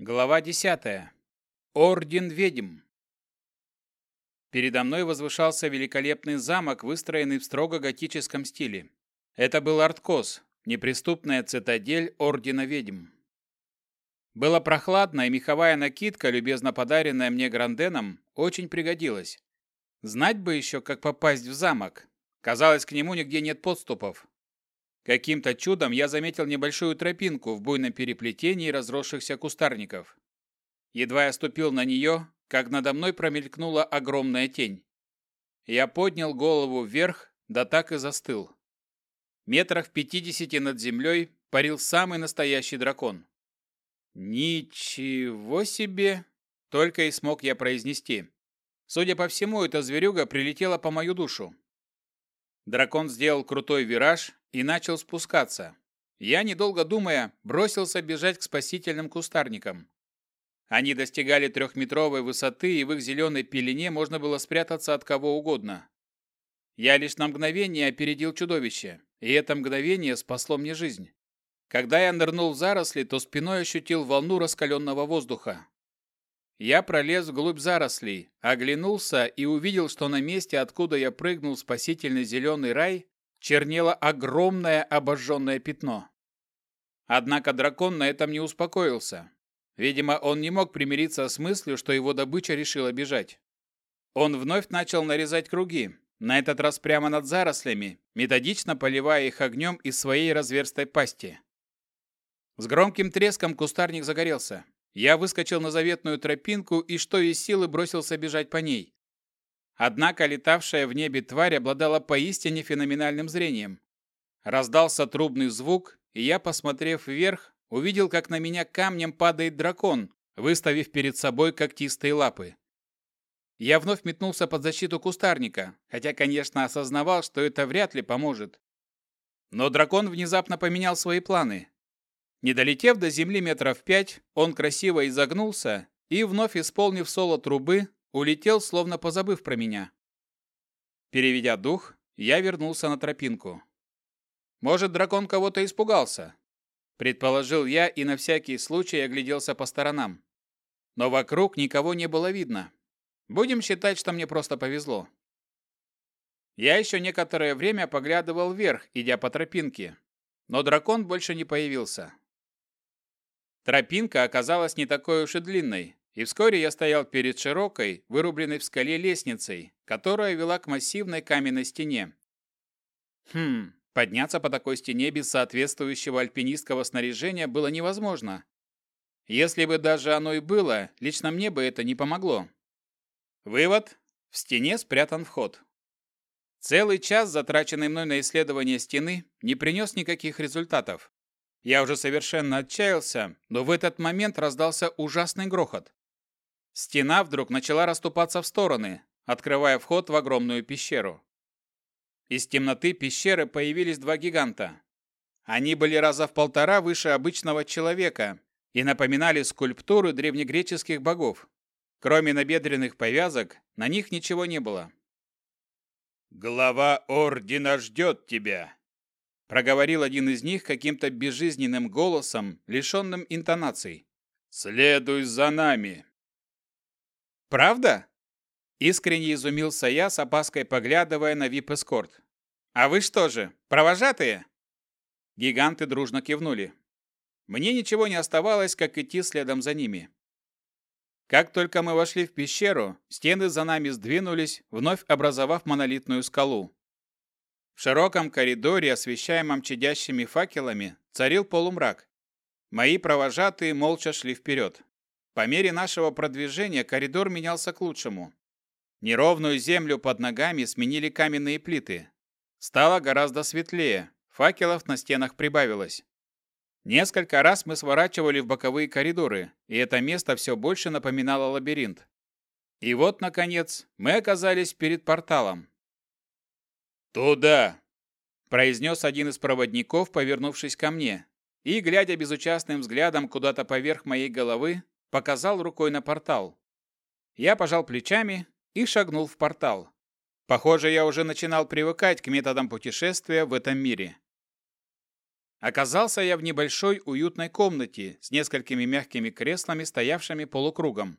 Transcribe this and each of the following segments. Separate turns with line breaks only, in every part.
Глава 10. Орден ведьм. Передо мной возвышался великолепный замок, выстроенный в строго готическом стиле. Это был Арткос, неприступная цитадель Ордена ведьм. Было прохладно, и меховая накидка, любезно подаренная мне Гранденом, очень пригодилась. Знать бы еще, как попасть в замок. Казалось, к нему нигде нет подступов. Каким-то чудом я заметил небольшую тропинку в буйном переплетении разросшихся кустарников. Едва я ступил на нее, как надо мной промелькнула огромная тень. Я поднял голову вверх, да так и застыл. Метрах в пятидесяти над землей парил самый настоящий дракон. «Ничего себе!» — только и смог я произнести. Судя по всему, эта зверюга прилетела по мою душу. Дракон сделал крутой вираж и начал спускаться. Я, недолго думая, бросился бежать к спасительным кустарникам. Они достигали трехметровой высоты, и в их зеленой пелене можно было спрятаться от кого угодно. Я лишь на мгновение опередил чудовище, и это мгновение спасло мне жизнь. Когда я нырнул в заросли, то спиной ощутил волну раскаленного воздуха. Я пролез вглубь зарослей, оглянулся и увидел, что на месте, откуда я прыгнул в спасительный зеленый рай, чернело огромное обожженное пятно. Однако дракон на этом не успокоился. Видимо, он не мог примириться с мыслью, что его добыча решила бежать. Он вновь начал нарезать круги, на этот раз прямо над зарослями, методично поливая их огнем из своей разверстой пасти. С громким треском кустарник загорелся. Я выскочил на заветную тропинку и что из силы бросился бежать по ней. Однако летавшая в небе тварь обладала поистине феноменальным зрением. Раздался трубный звук, и я, посмотрев вверх, увидел, как на меня камнем падает дракон, выставив перед собой когтистые лапы. Я вновь метнулся под защиту кустарника, хотя, конечно, осознавал, что это вряд ли поможет. Но дракон внезапно поменял свои планы. Не долетев до земли метров пять, он красиво изогнулся и, вновь исполнив соло трубы, улетел, словно позабыв про меня. Переведя дух, я вернулся на тропинку. Может, дракон кого-то испугался? Предположил я и на всякий случай огляделся по сторонам. Но вокруг никого не было видно. Будем считать, что мне просто повезло. Я еще некоторое время поглядывал вверх, идя по тропинке, но дракон больше не появился. Тропинка оказалась не такой уж и длинной, и вскоре я стоял перед широкой, вырубленной в скале лестницей, которая вела к массивной каменной стене. Хм, подняться по такой стене без соответствующего альпинистского снаряжения было невозможно. Если бы даже оно и было, лично мне бы это не помогло. Вывод. В стене спрятан вход. Целый час, затраченный мной на исследование стены, не принес никаких результатов. Я уже совершенно отчаялся, но в этот момент раздался ужасный грохот. Стена вдруг начала расступаться в стороны, открывая вход в огромную пещеру. Из темноты пещеры появились два гиганта. Они были раза в полтора выше обычного человека и напоминали скульптуры древнегреческих богов. Кроме набедренных повязок, на них ничего не было.
«Глава Ордена ждет тебя!»
проговорил один из них каким-то безжизненным голосом, лишенным интонаций.
«Следуй за нами!»
«Правда?» Искренне изумился я, с опаской поглядывая на вип-эскорт. «А вы что же, провожатые?» Гиганты дружно кивнули. Мне ничего не оставалось, как идти следом за ними. Как только мы вошли в пещеру, стены за нами сдвинулись, вновь образовав монолитную скалу. В широком коридоре, освещаемом чадящими факелами, царил полумрак. Мои провожатые молча шли вперед. По мере нашего продвижения коридор менялся к лучшему. Неровную землю под ногами сменили каменные плиты. Стало гораздо светлее, факелов на стенах прибавилось. Несколько раз мы сворачивали в боковые коридоры, и это место все больше напоминало лабиринт. И вот, наконец, мы оказались перед порталом,
«Туда!»
– произнес один из проводников, повернувшись ко мне, и, глядя безучастным взглядом куда-то поверх моей головы, показал рукой на портал. Я пожал плечами и шагнул в портал. Похоже, я уже начинал привыкать к методам путешествия в этом мире. Оказался я в небольшой уютной комнате с несколькими мягкими креслами, стоявшими полукругом.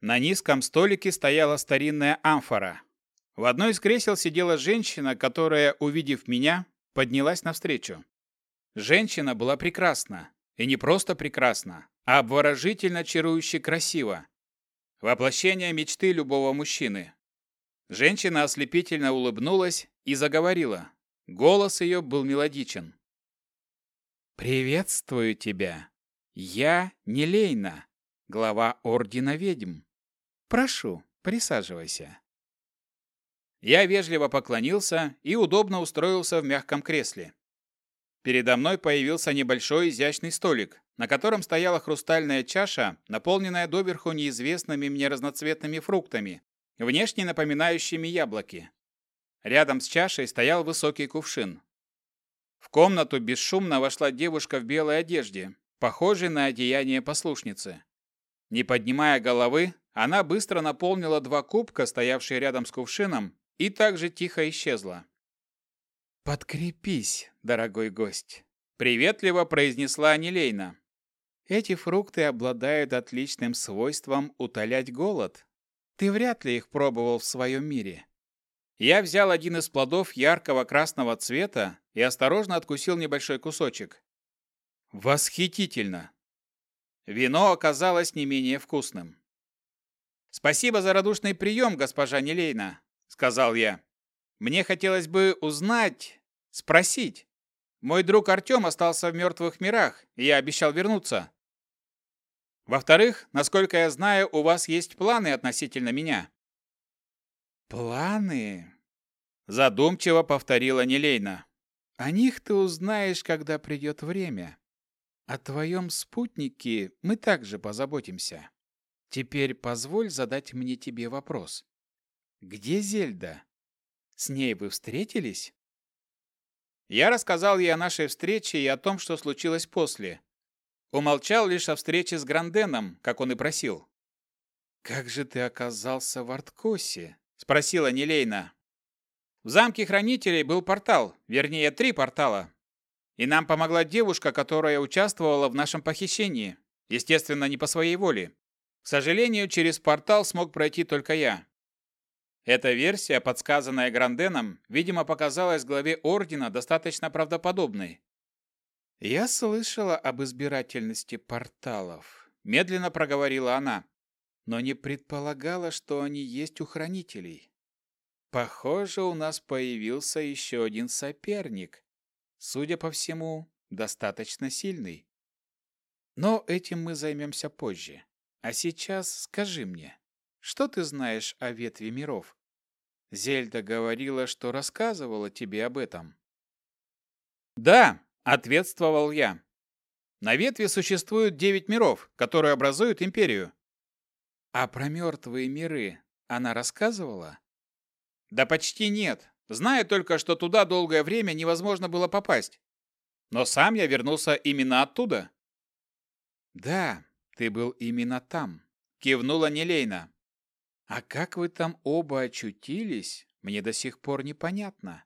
На низком столике стояла старинная амфора. В одной из кресел сидела женщина, которая, увидев меня, поднялась навстречу. Женщина была прекрасна. И не просто прекрасна, обворожительно чарующе красиво. Воплощение мечты любого мужчины. Женщина ослепительно улыбнулась и заговорила. Голос ее был мелодичен. «Приветствую тебя. Я Нелейна, глава Ордена Ведьм. Прошу, присаживайся». Я вежливо поклонился и удобно устроился в мягком кресле. Передо мной появился небольшой изящный столик, на котором стояла хрустальная чаша, наполненная доверху неизвестными мне разноцветными фруктами, внешне напоминающими яблоки. Рядом с чашей стоял высокий кувшин. В комнату бесшумно вошла девушка в белой одежде, похожей на одеяние послушницы. Не поднимая головы, она быстро наполнила два кубка, стоявшие рядом с кувшином, и также тихо исчезла. «Подкрепись, дорогой гость», — приветливо произнесла Анилейна. «Эти фрукты обладают отличным свойством утолять голод. Ты вряд ли их пробовал в своем мире». Я взял один из плодов яркого красного цвета и осторожно откусил небольшой кусочек. Восхитительно! Вино оказалось не менее вкусным. «Спасибо за радушный прием, госпожа Нелейна», — сказал я. Мне хотелось бы узнать, спросить. Мой друг Артем остался в мертвых мирах, и я обещал вернуться. Во-вторых, насколько я знаю, у вас есть планы относительно меня. Планы? Задумчиво повторила Нелейна. О них ты узнаешь, когда придет время. О твоем спутнике мы также позаботимся. Теперь позволь задать мне тебе вопрос. Где Зельда? С ней вы встретились? Я рассказал ей о нашей встрече и о том, что случилось после. Умолчал лишь о встрече с Гранденом, как он и просил. «Как же ты оказался в Арткосе?» – спросила Нелейна. В замке хранителей был портал, вернее, три портала. И нам помогла девушка, которая участвовала в нашем похищении. Естественно, не по своей воле. К сожалению, через портал смог пройти только я. Эта версия, подсказанная Гранденом, видимо, показалась главе Ордена достаточно правдоподобной. «Я слышала об избирательности порталов», — медленно проговорила она, «но не предполагала, что они есть у хранителей. Похоже, у нас появился еще один соперник, судя по всему, достаточно сильный. Но этим мы займемся позже. А сейчас скажи мне, что ты знаешь о ветви миров? Зельда говорила, что рассказывала тебе об этом. Да, ответствовал я. На ветви существует девять миров, которые образуют империю. А про мертвые миры она рассказывала? Да почти нет. Знаю только, что туда долгое время невозможно было попасть. Но сам я вернулся именно оттуда. Да, ты был именно там, кивнула Нелейна. А как вы там оба очутились, мне до сих пор непонятно.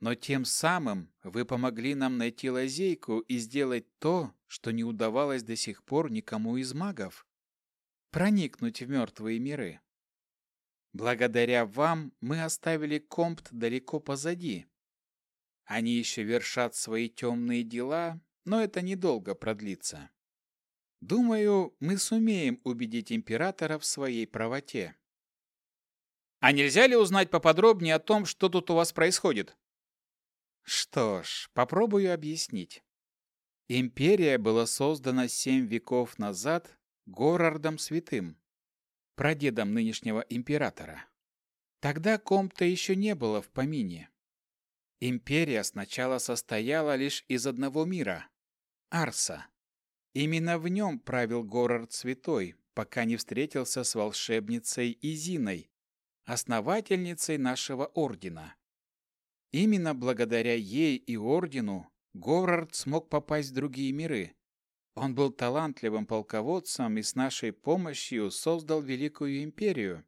Но тем самым вы помогли нам найти лазейку и сделать то, что не удавалось до сих пор никому из магов. Проникнуть в мертвые миры. Благодаря вам мы оставили Компт далеко позади. Они еще вершат свои темные дела, но это недолго продлится. Думаю, мы сумеем убедить императора в своей правоте. А нельзя ли узнать поподробнее о том, что тут у вас происходит? Что ж, попробую объяснить. Империя была создана семь веков назад Горардом Святым, прадедом нынешнего императора. Тогда Компта еще не было в помине. Империя сначала состояла лишь из одного мира – Арса. Именно в нем правил Горард Святой, пока не встретился с волшебницей Изиной, основательницей нашего ордена. Именно благодаря ей и ордену Говард смог попасть в другие миры. Он был талантливым полководцем и с нашей помощью создал Великую Империю.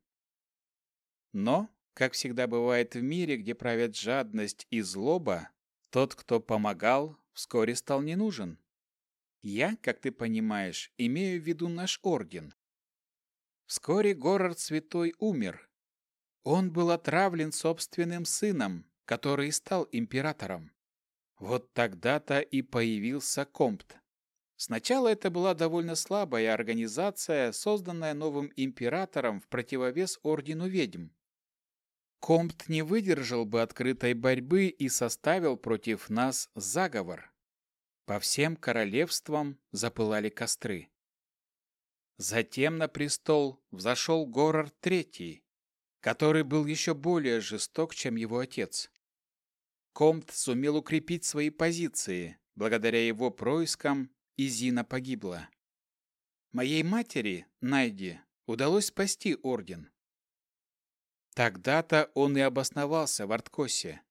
Но, как всегда бывает в мире, где правят жадность и злоба, тот, кто помогал, вскоре стал не нужен. Я, как ты понимаешь, имею в виду наш орден. Вскоре Город Святой умер. Он был отравлен собственным сыном, который стал императором. Вот тогда-то и появился Компт. Сначала это была довольно слабая организация, созданная новым императором в противовес Ордену Ведьм. Компт не выдержал бы открытой борьбы и составил против нас заговор. По всем королевствам запылали костры. Затем на престол взошел Горор Третий, который был еще более жесток, чем его отец. Компт сумел укрепить свои позиции. Благодаря его проискам Изина погибла. Моей матери, Найди, удалось спасти орден. Тогда-то он и обосновался в Арткосе.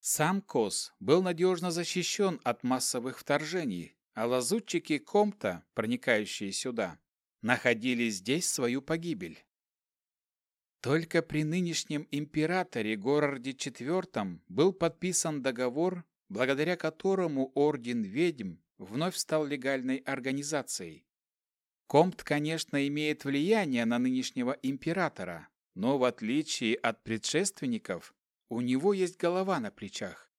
Сам Кос был надежно защищен от массовых вторжений, а лазутчики Комта, проникающие сюда, находили здесь свою погибель. Только при нынешнем императоре Горорде IV был подписан договор, благодаря которому Орден Ведьм вновь стал легальной организацией. Комт, конечно, имеет влияние на нынешнего императора, но в отличие от предшественников, у него есть голова на плечах.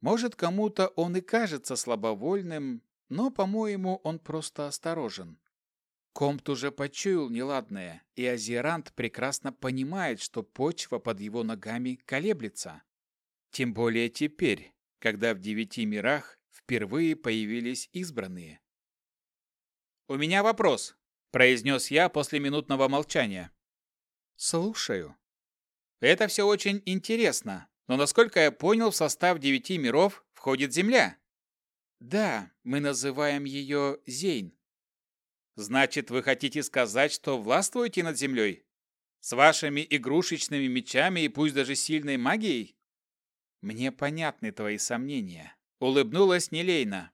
Может, кому-то он и кажется слабовольным, но, по-моему, он просто осторожен. Комт уже почуял неладное, и Азерант прекрасно понимает, что почва под его ногами колеблется. Тем более теперь, когда в девяти мирах впервые появились избранные. «У меня вопрос», – произнес я после минутного молчания. «Слушаю». «Это все очень интересно, но, насколько я понял, в состав девяти миров входит Земля». «Да, мы называем ее Зейн». «Значит, вы хотите сказать, что властвуете над Землей? С вашими игрушечными мечами и пусть даже сильной магией?» «Мне понятны твои сомнения», Улыбнулась Нелейна.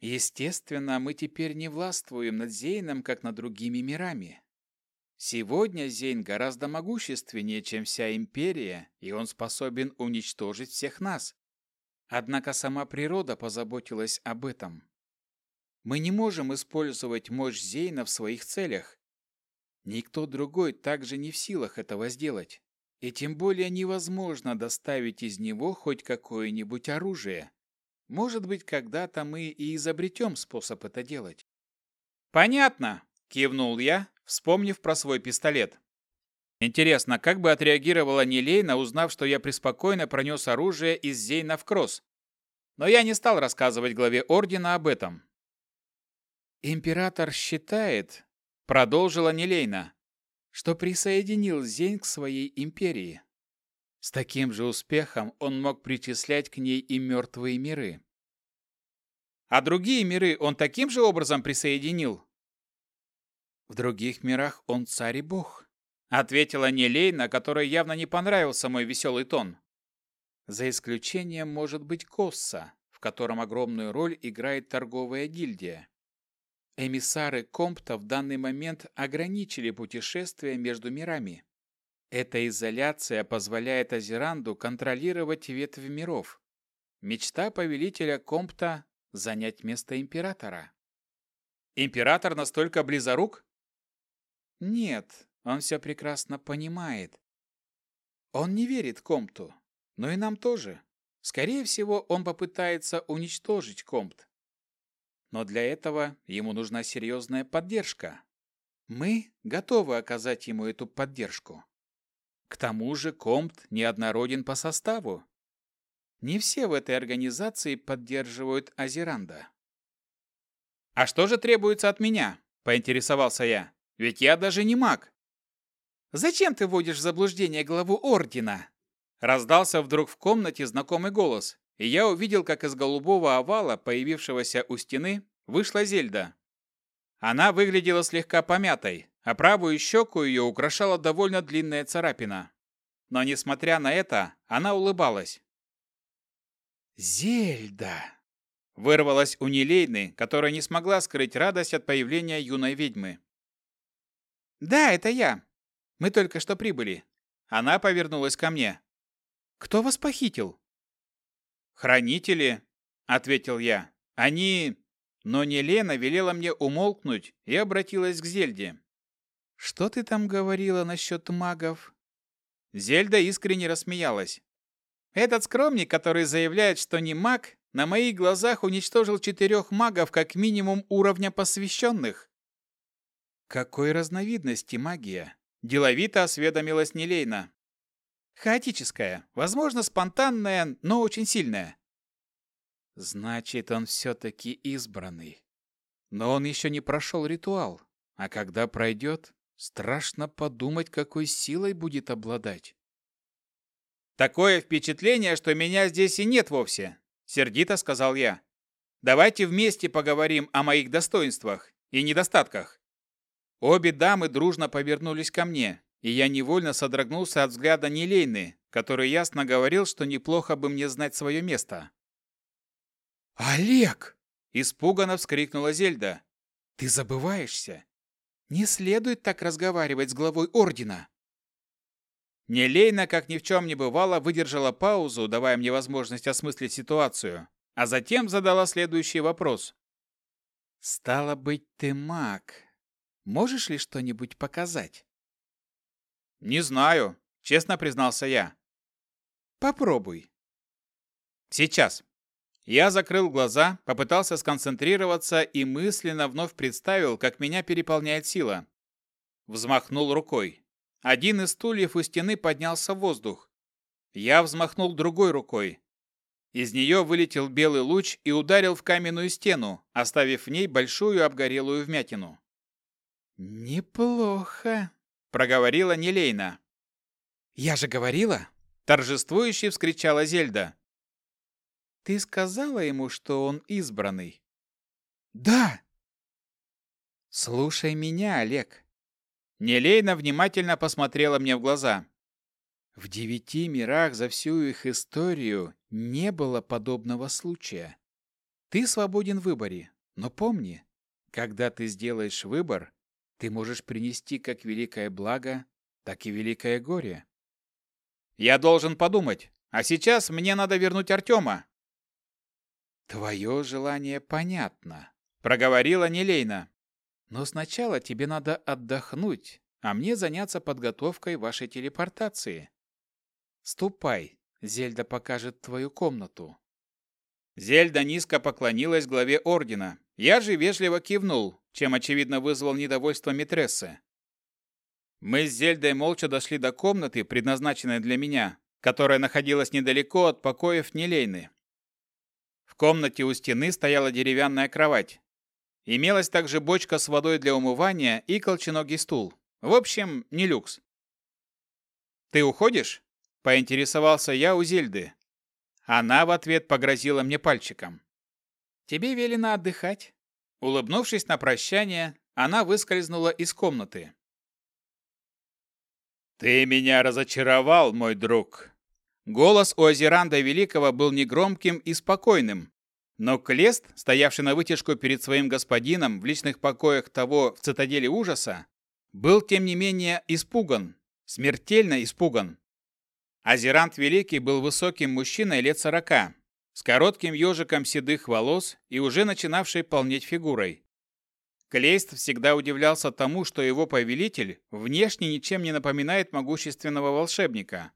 Естественно, мы теперь не властвуем над Зейном, как над другими мирами. Сегодня Зейн гораздо могущественнее, чем вся империя, и он способен уничтожить всех нас. Однако сама природа позаботилась об этом. Мы не можем использовать мощь Зейна в своих целях. Никто другой также не в силах этого сделать. И тем более невозможно доставить из него хоть какое-нибудь оружие. Может быть, когда-то мы и изобретем способ это делать. Понятно, кивнул я, вспомнив про свой пистолет. Интересно, как бы отреагировала Нелейна, узнав, что я преспокойно пронес оружие из Зейна в Кросс? Но я не стал рассказывать главе Ордена об этом. «Император считает», — продолжила Нелейна, «что присоединил Зейн к своей империи. С таким же успехом он мог причислять к ней и мертвые миры. А другие миры он таким же образом присоединил? В других мирах он царь и бог, ответила Нелейна, которой явно не понравился мой веселый тон. За исключением, может быть, Косса, в котором огромную роль играет торговая гильдия. Эмиссары Компта в данный момент ограничили путешествия между мирами. Эта изоляция позволяет Азеранду контролировать ветвь миров. Мечта повелителя Компта – занять место императора. Император настолько близорук? Нет, он все прекрасно понимает. Он не верит Компту, но и нам тоже. Скорее всего, он попытается уничтожить Компт. Но для этого ему нужна серьезная поддержка. Мы готовы оказать ему эту поддержку. К тому же Компт неоднороден по составу. Не все в этой организации поддерживают Азеранда. «А что же требуется от меня?» – поинтересовался я. «Ведь я даже не маг». «Зачем ты вводишь в заблуждение главу Ордена?» Раздался вдруг в комнате знакомый голос, и я увидел, как из голубого овала, появившегося у стены, вышла Зельда. Она выглядела слегка помятой, а правую щеку ее украшала довольно длинная царапина. Но, несмотря на это, она улыбалась. «Зельда!» Вырвалась у Нелейны, которая не смогла скрыть радость от появления юной ведьмы. «Да, это я. Мы только что прибыли». Она повернулась ко мне. «Кто вас похитил?» «Хранители. — ответил я. «Они...» Но не Лена велела мне умолкнуть и обратилась к Зельде. «Что ты там говорила насчет магов?» Зельда искренне рассмеялась. «Этот скромник, который заявляет, что не маг, на моих глазах уничтожил четырех магов как минимум уровня посвященных». «Какой разновидности магия?» – деловито осведомилась Нелейна. «Хаотическая, возможно, спонтанная, но очень сильная. Значит, он все-таки избранный. Но он еще не прошел ритуал. А когда пройдет, страшно подумать, какой силой будет обладать. «Такое впечатление, что меня здесь и нет вовсе», — сердито сказал я. «Давайте вместе поговорим о моих достоинствах и недостатках». Обе дамы дружно повернулись ко мне, и я невольно содрогнулся от взгляда Нелейны, который ясно говорил, что неплохо бы мне знать свое место. «Олег!» – испуганно вскрикнула Зельда. «Ты забываешься. Не следует так разговаривать с главой Ордена». Нелейна, как ни в чем не бывало, выдержала паузу, давая мне возможность осмыслить ситуацию, а затем задала следующий вопрос. «Стало быть, ты маг. Можешь ли что-нибудь показать?» «Не знаю», — честно признался я. «Попробуй». «Сейчас». Я закрыл глаза, попытался сконцентрироваться и мысленно вновь представил, как меня переполняет сила. Взмахнул рукой. Один из стульев у стены поднялся в воздух. Я взмахнул другой рукой. Из нее вылетел белый луч и ударил в каменную стену, оставив в ней большую обгорелую вмятину. «Неплохо», — проговорила Нелейна. «Я же говорила!» — торжествующе вскричала Зельда. Ты сказала ему, что он избранный? Да. Слушай меня, Олег. Нелейна внимательно посмотрела мне в глаза. В девяти мирах за всю их историю не было подобного случая. Ты свободен в выборе, но помни, когда ты сделаешь выбор, ты можешь принести как великое благо, так и великое горе. Я должен подумать, а сейчас мне надо вернуть Артема, «Твое желание понятно», — проговорила Нелейна. «Но сначала тебе надо отдохнуть, а мне заняться подготовкой вашей телепортации. Ступай, Зельда покажет твою комнату». Зельда низко поклонилась главе ордена. Я же вежливо кивнул, чем, очевидно, вызвал недовольство Митрессы. Мы с Зельдой молча дошли до комнаты, предназначенной для меня, которая находилась недалеко от покоев Нелейны. В комнате у стены стояла деревянная кровать. Имелась также бочка с водой для умывания и колченогий стул. В общем, не люкс. «Ты уходишь?» – поинтересовался я у Зельды. Она в ответ погрозила мне пальчиком. «Тебе велено отдыхать». Улыбнувшись на прощание, она выскользнула из комнаты.
«Ты меня разочаровал, мой друг!»
Голос у Азеранда Великого был негромким и спокойным, но Клест, стоявший на вытяжку перед своим господином в личных покоях того в цитадели ужаса, был тем не менее испуган, смертельно испуган. Азерант Великий был высоким мужчиной лет сорока, с коротким ежиком седых волос и уже начинавшей полнеть фигурой. Клейст всегда удивлялся тому, что его повелитель внешне ничем не напоминает могущественного волшебника.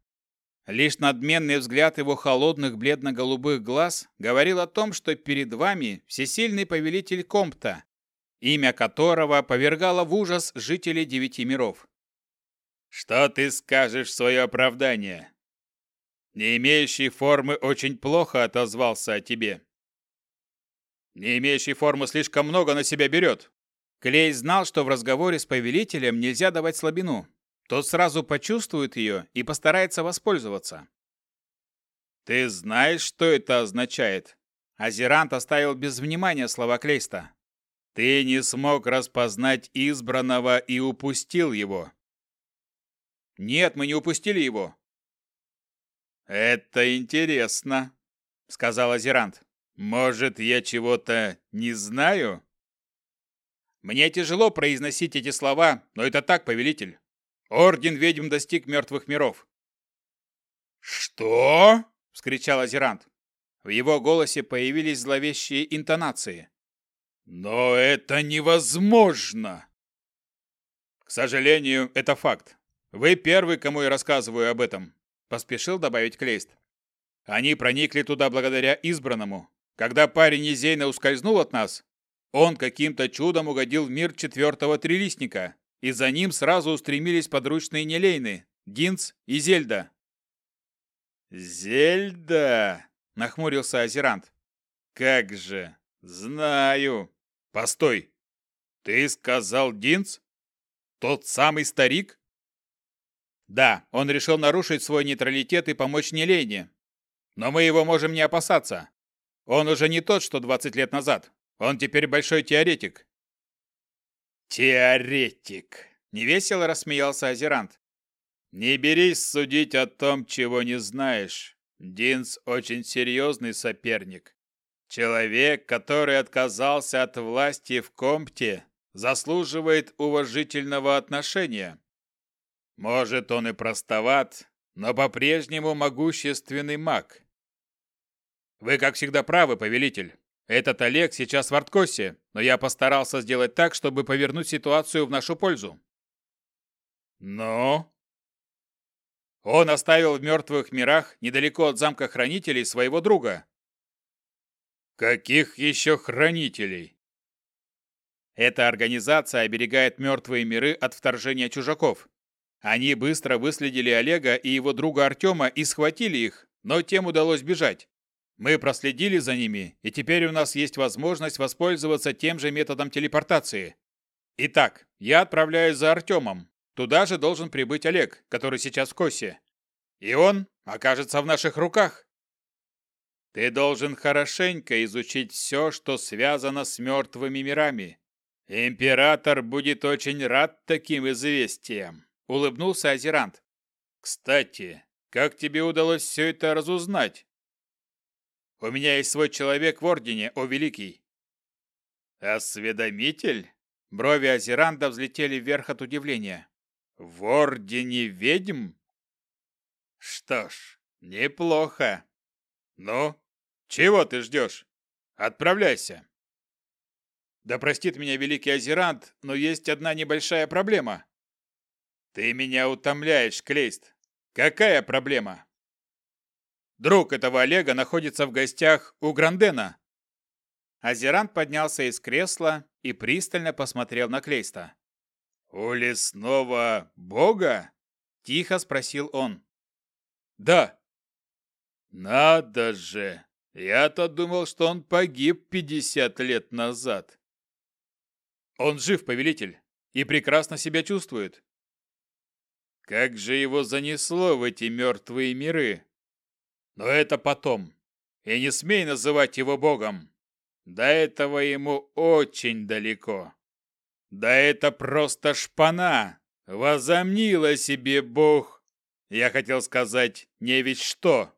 Лишь надменный взгляд его холодных бледно-голубых глаз говорил о том, что перед вами всесильный повелитель Компта, имя которого повергало в ужас жителей девяти миров.
«Что ты скажешь в свое оправдание?» «Не имеющий формы очень плохо отозвался о тебе».
«Не имеющий формы слишком много на себя берет». Клей знал, что в разговоре с повелителем нельзя давать слабину, тот сразу почувствует ее и постарается воспользоваться.
«Ты знаешь, что это означает?»
Азерант оставил без внимания слова Клейста.
«Ты не смог распознать избранного и упустил его».
«Нет, мы не упустили его».
«Это интересно», — сказал Азерант. «Может, я чего-то не знаю?»
«Мне тяжело произносить эти слова, но это так, повелитель. Орден ведьм достиг мертвых миров.
«Что?»
— вскричал Азерант. В его голосе появились зловещие интонации.
«Но это невозможно!»
«К сожалению, это факт. Вы первый, кому я рассказываю об этом», – поспешил добавить Клейст. «Они проникли туда благодаря избранному. Когда парень из Зейна ускользнул от нас, он каким-то чудом угодил в мир четвертого трилистника, и за ним сразу устремились подручные Нелейны, Динц и Зельда».
«Зельда!» – нахмурился Азерант. «Как же! Знаю! Постой! Ты сказал Динц? Тот самый старик?»
«Да, он решил нарушить свой нейтралитет и помочь Нелейне. Но мы его можем не опасаться. Он уже не тот, что 20 лет назад. Он теперь большой теоретик».
«Теоретик!» – невесело рассмеялся Азерант. «Не берись судить о том, чего не знаешь. Динс очень серьезный соперник. Человек, который отказался от власти в Компте, заслуживает уважительного отношения. Может, он и простоват, но по-прежнему могущественный маг.
Вы, как всегда, правы, повелитель. Этот Олег сейчас в Арткосе, но я постарался сделать так, чтобы повернуть ситуацию в нашу пользу.
Но?
Он оставил в мертвых мирах, недалеко от замка хранителей, своего друга.
Каких еще хранителей?
Эта организация оберегает мертвые миры от вторжения чужаков. Они быстро выследили Олега и его друга Артема и схватили их, но тем удалось бежать. Мы проследили за ними, и теперь у нас есть возможность воспользоваться тем же методом телепортации. Итак, я отправляюсь за Артемом. Туда же должен прибыть Олег, который сейчас в Косе. И он окажется в наших руках. Ты должен хорошенько изучить все, что связано с мертвыми мирами. Император будет очень рад таким известиям, улыбнулся Азерант. Кстати, как тебе удалось все это разузнать? У меня есть свой человек в Ордене, о Великий. Осведомитель? Брови Азеранда взлетели вверх от удивления. В Ордене ведьм? Что ж, неплохо. Ну, чего ты ждешь? Отправляйся. Да простит меня великий Азерант, но есть одна небольшая проблема. Ты меня утомляешь, Клейст. Какая проблема? Друг этого Олега находится в гостях у Грандена. Азерант поднялся из кресла и пристально посмотрел на Клейста. «У лесного бога?» – тихо спросил он. «Да». «Надо же! Я-то думал, что он погиб пятьдесят лет назад». «Он жив, повелитель, и прекрасно себя чувствует». «Как же его занесло в эти мертвые миры?» «Но это потом. И не смей называть его богом. До этого ему очень далеко». Да это просто шпана! Возомнила себе бог! Я хотел сказать, не ведь что!»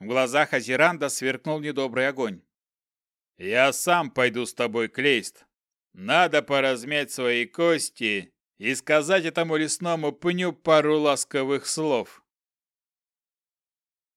В глазах Азеранда сверкнул недобрый огонь. «Я сам пойду с тобой, Клейст. Надо поразмять свои кости и сказать этому лесному пню пару ласковых слов».